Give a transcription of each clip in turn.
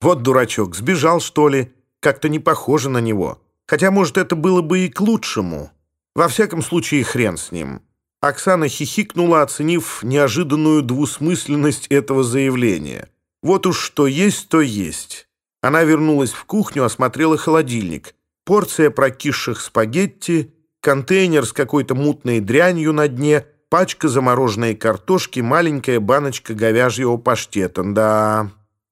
Вот дурачок, сбежал, что ли? Как-то не похоже на него. Хотя, может, это было бы и к лучшему. Во всяком случае, хрен с ним». Оксана хихикнула, оценив неожиданную двусмысленность этого заявления. «Вот уж что есть, то есть». Она вернулась в кухню, осмотрела холодильник. Порция прокисших спагетти, контейнер с какой-то мутной дрянью на дне, пачка замороженной картошки, маленькая баночка говяжьего паштета. Да...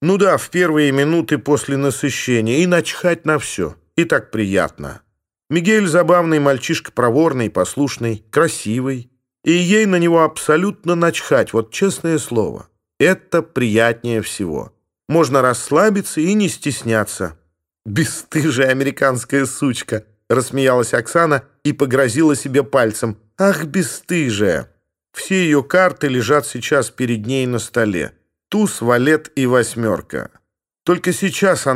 она достала паштет, высыпала картошку в огнеупорную миску, поставила в микроволновку, села за стол и закурила. Ночное происшествие в казино казалось теперь не более чем просмотренной накануне по телевизору мелодрамой. Она успокоилась. А главное, ей не было ни капли стыдно, вот в чем фокус. Ни за вчерашнее, ни за сегодняшнее. Отвала на полкило. Какие-то минутные припадки. Ну да, в первые минуты после насыщения. И начхать на все. И так приятно. Мигель забавный мальчишка, проворный, послушный, красивый. И ей на него абсолютно начхать, вот честное слово. Это приятнее всего. Можно расслабиться и не стесняться. «Бесстыжая американская сучка!» — рассмеялась Оксана и погрозила себе пальцем. «Ах, бесстыжая!» Все ее карты лежат сейчас перед ней на столе. Туз, валет и восьмерка. Только сейчас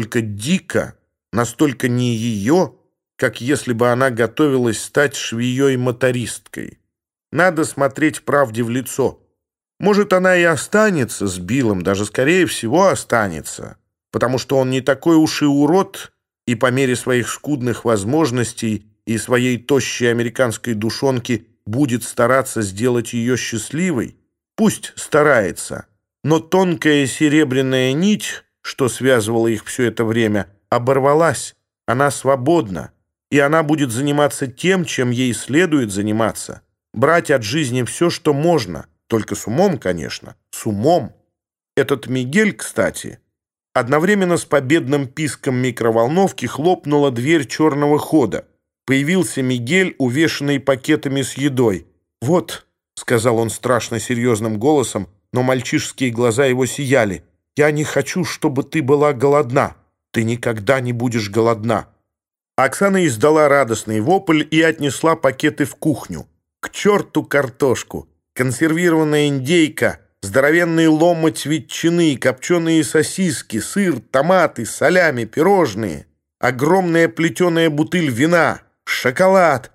она поняла, что все это время старалась быть хорошей женой для Билла. Всерьез рассчитывала, что у них будут дети, и воскресные пироги, и посиделки у родственников, и какие-то там сопливые речи на выпускном балу, когда дети закончат колледж, и тихая старость, и фамильный склеп на Дайтонском кладбище. Бррр, какая чушь! Все это настолько дико, настолько не ее, как если бы она готовилась стать швеей-мотористкой. Надо смотреть правде в лицо. Может, она и останется с Биллом, даже скорее всего останется, потому что он не такой уж и урод, и по мере своих скудных возможностей и своей тощей американской душонки будет стараться сделать ее счастливой. Пусть старается, но тонкая серебряная нить, что связывала их все это время, оборвалась. Она свободна, и она будет заниматься тем, чем ей следует заниматься брать от жизни все, что можно, только с умом, конечно, с умом. Этот Мигель, кстати, одновременно с победным писком микроволновки хлопнула дверь черного хода. Появился Мигель, увешанный пакетами с едой. «Вот», — сказал он страшно серьезным голосом, но мальчишские глаза его сияли, «я не хочу, чтобы ты была голодна. Ты никогда не будешь голодна». Оксана издала радостный вопль и отнесла пакеты в кухню. К черту картошку! Консервированная индейка, здоровенный ломоть ветчины, копченые сосиски, сыр, томаты, солями, пирожные, огромная плетеная бутыль вина, шоколад.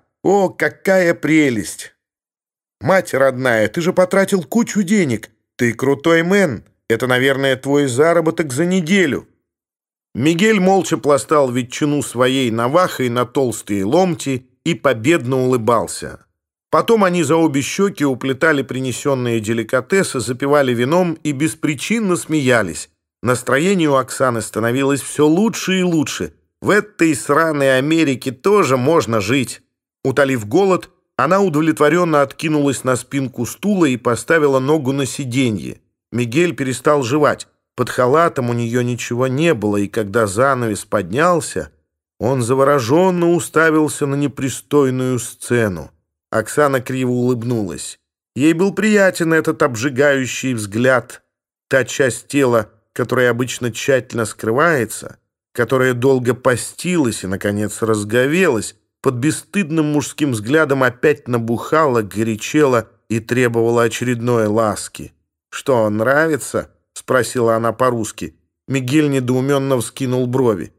О, какая прелесть! Мать родная, ты же потратил кучу денег. Ты крутой мэн. Это, наверное, твой заработок за неделю. Мигель молча пластал ветчину своей навахой на толстые ломти и победно улыбался. Потом они за обе щеки уплетали принесенные деликатесы, запивали вином и беспричинно смеялись. Настроение у Оксаны становилось все лучше и лучше. В этой сраной Америке тоже можно жить. Утолив голод, она удовлетворенно откинулась на спинку стула и поставила ногу на сиденье. Мигель перестал жевать. Под халатом у нее ничего не было, и когда занавес поднялся, он завороженно уставился на непристойную сцену. Оксана криво улыбнулась. Ей был приятен этот обжигающий взгляд, та часть тела, которая обычно тщательно скрывается, которая долго постилась и, наконец, разговелась, под бесстыдным мужским взглядом опять набухала, горячела и требовала очередной ласки. «Что, нравится?» спросила она по-русски. Мигель недоуменно вскинул брови.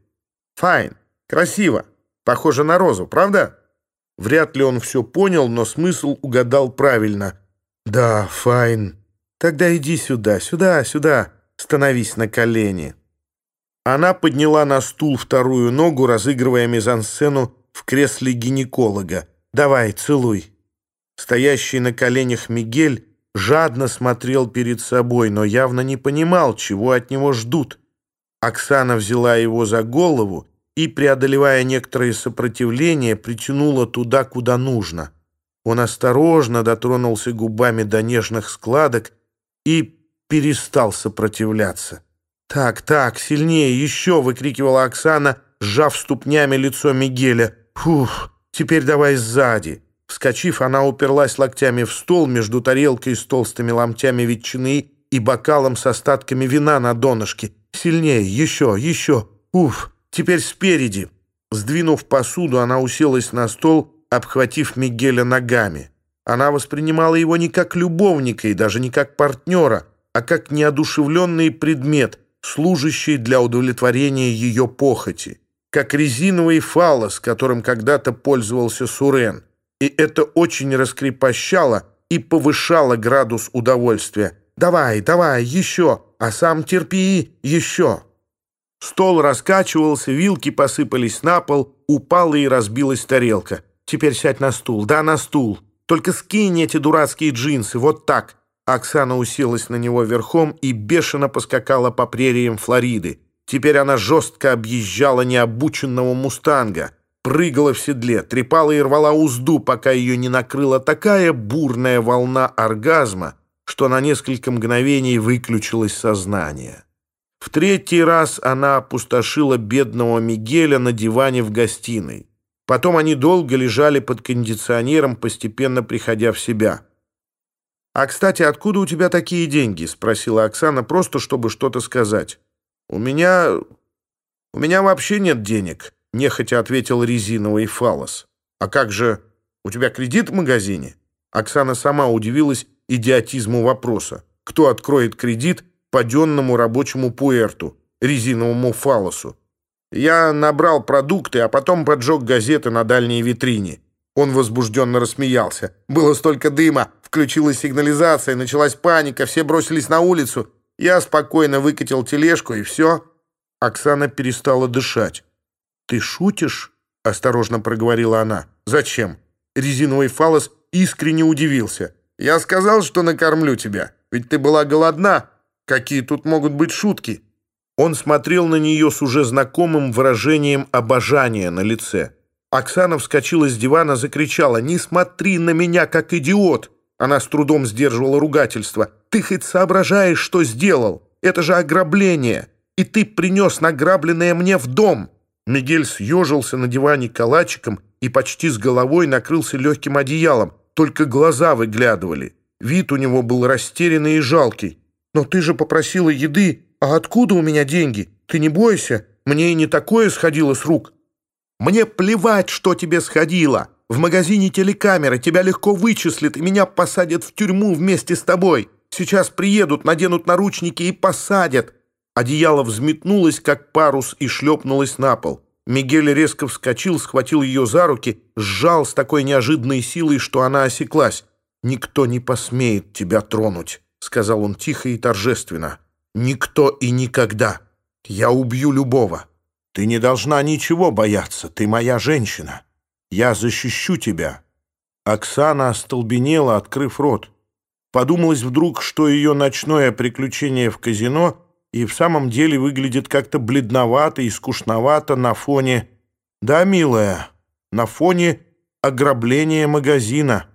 «Файн, красиво, похоже на розу, правда?» Вряд ли он все понял, но смысл угадал правильно. «Да, файн. Тогда иди сюда, сюда, сюда. Становись на колени». Она подняла на стул вторую ногу, разыгрывая мизансцену в кресле гинеколога. «Давай, целуй». Стоящий на коленях Мигель жадно смотрел перед собой, но явно не понимал, чего от него ждут. Оксана взяла его за голову и, преодолевая некоторые сопротивления, притянула туда, куда нужно. Он осторожно дотронулся губами до нежных складок и перестал сопротивляться. «Так, так, сильнее, еще!» — выкрикивала Оксана, сжав ступнями лицо Мигеля. «Фух, теперь давай сзади!» Вскочив, она уперлась локтями в стол между тарелкой с толстыми ломтями ветчины и бокалом с остатками вина на донышке. «Сильнее, еще, еще! Уф, теперь спереди!» Сдвинув посуду, она уселась на стол, обхватив Мигеля ногами. Она воспринимала его не как любовника и даже не как партнера, а как неодушевленный предмет, служащий для удовлетворения ее похоти, как резиновый фалос, которым когда-то пользовался Сурен. И это очень раскрепощало и повышало градус удовольствия. «Давай, давай, еще, а сам терпи, еще». Стол раскачивался, вилки посыпались на пол, упала и разбилась тарелка. «Теперь сядь на стул, да, на стул. Только скинь эти дурацкие джинсы, вот так». Оксана уселась на него верхом и бешено поскакала по прериям Флориды. Теперь она жестко объезжала необученного мустанга, прыгала в седле, трепала и рвала узду, пока ее не накрыла такая бурная волна оргазма, что на несколько мгновений выключилось сознание. В третий раз она опустошила бедного Мигеля на диване в гостиной. Потом они долго лежали под кондиционером, постепенно приходя в себя. «А, кстати, откуда у тебя такие деньги?» — спросила Оксана, просто чтобы что-то сказать. «У меня... у меня вообще нет денег». нехотя ответил резиновый фалос. «А как же... у тебя кредит в магазине?» Оксана сама удивилась идиотизму вопроса. «Кто откроет кредит?» паденному рабочему пуэрту, резиновому фалосу. Я набрал продукты, а потом поджег газеты на дальней витрине. Он возбужденно рассмеялся. Было столько дыма, включилась сигнализация, началась паника, все бросились на улицу. Я спокойно выкатил тележку, и все. Оксана перестала дышать. «Ты шутишь?» — осторожно проговорила она. «Зачем?» Резиновый фалос искренне удивился. «Я сказал, что накормлю тебя, ведь ты была голодна, Какие тут могут быть шутки? Он смотрел на нее с уже знакомым выражением обожания на лице. Оксана вскочила с дивана, закричала «Не смотри на меня, как идиот!» Она с трудом сдерживала ругательство. «Ты хоть соображаешь, что сделал? Это же ограбление! И ты принес награбленное мне в дом!» Мигель съежился на диване калачиком и почти с головой накрылся легким одеялом, только глаза выглядывали. Вид у него был растерянный и жалкий. «Но ты же попросила еды, а откуда у меня деньги? Ты не бойся, мне и не такое сходило с рук». «Мне плевать, что тебе сходило. В магазине телекамеры тебя легко вычислят и меня посадят в тюрьму вместе с тобой. Сейчас приедут, наденут наручники и посадят». Одеяло взметнулось, как парус, и шлепнулось на пол. Мигель резко вскочил, схватил ее за руки, сжал с такой неожиданной силой, что она осеклась. «Никто не посмеет тебя тронуть», — сказал он тихо и торжественно. «Никто и никогда. Я убью любого. Ты не должна ничего бояться, ты моя женщина. Я защищу тебя». Оксана остолбенела, открыв рот. Подумалось вдруг, что ее ночное приключение в казино и в самом деле выглядит как-то бледновато и скучновато на фоне... Да, милая, на фоне ограбления магазина.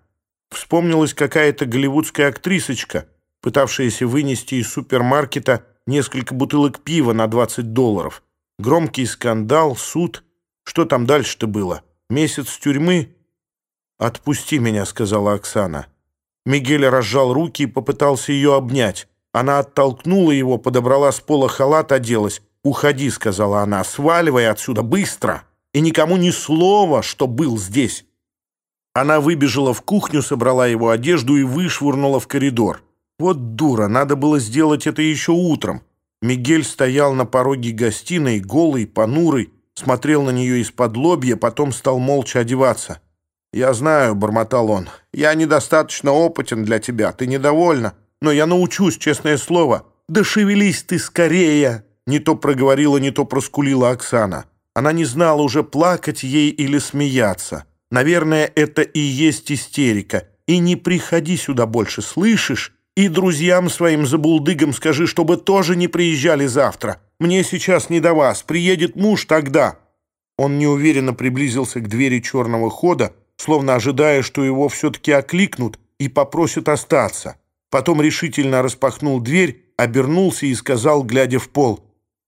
Вспомнилась какая-то голливудская актрисочка — пытавшаяся вынести из супермаркета несколько бутылок пива на 20 долларов. Громкий скандал, суд. Что там дальше-то было? Месяц тюрьмы? «Отпусти меня», — сказала Оксана. Мигель разжал руки и попытался ее обнять. Она оттолкнула его, подобрала с пола халат, оделась. «Уходи», — сказала она, — «сваливай отсюда, быстро! И никому ни слова, что был здесь». Она выбежала в кухню, собрала его одежду и вышвырнула в коридор. Вот дура, надо было сделать это еще утром. Мигель стоял на пороге гостиной, голый, понурый, смотрел на нее из-под лобья, потом стал молча одеваться. «Я знаю», — бормотал он, — «я недостаточно опытен для тебя, ты недовольна, но я научусь, честное слово. Да шевелись ты скорее!» Не то проговорила, не то проскулила Оксана. Она не знала уже, плакать ей или смеяться. Наверное, это и есть истерика. И не приходи сюда больше, слышишь? И друзьям своим за булдыгом скажи, чтобы тоже не приезжали завтра. Мне сейчас не до вас. Приедет муж тогда». Он неуверенно приблизился к двери черного хода, словно ожидая, что его все-таки окликнут и попросят остаться. Потом решительно распахнул дверь, обернулся и сказал, глядя в пол,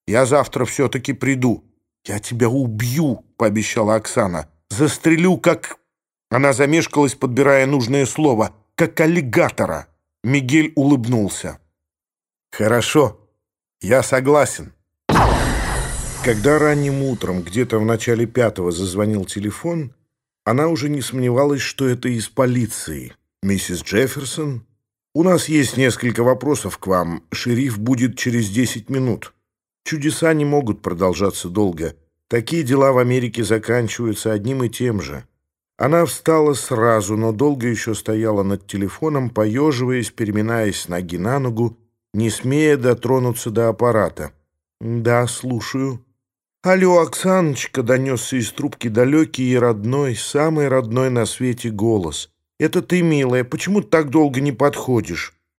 «Я завтра все-таки приду». «Я тебя убью», — пообещала Оксана. «Застрелю, как...» Она замешкалась, подбирая нужное слово. «Как аллигатора». Мигель улыбнулся. «Хорошо, я согласен». Когда ранним утром, где-то в начале пятого, зазвонил телефон, она уже не сомневалась, что это из полиции. «Миссис Джефферсон, у нас есть несколько вопросов к вам. Шериф будет через десять минут». Чудеса не могут продолжаться долго. Такие дела в Америке заканчиваются одним и тем же. Она встала сразу, но долго еще стояла над телефоном, поеживаясь, переминаясь с ноги на ногу, не смея дотронуться до аппарата. «Да, слушаю». «Алло, Оксаночка!» — донесся из трубки далекий и родной, самый родной на свете голос. «Это ты, милая, почему так долго не подходишь?»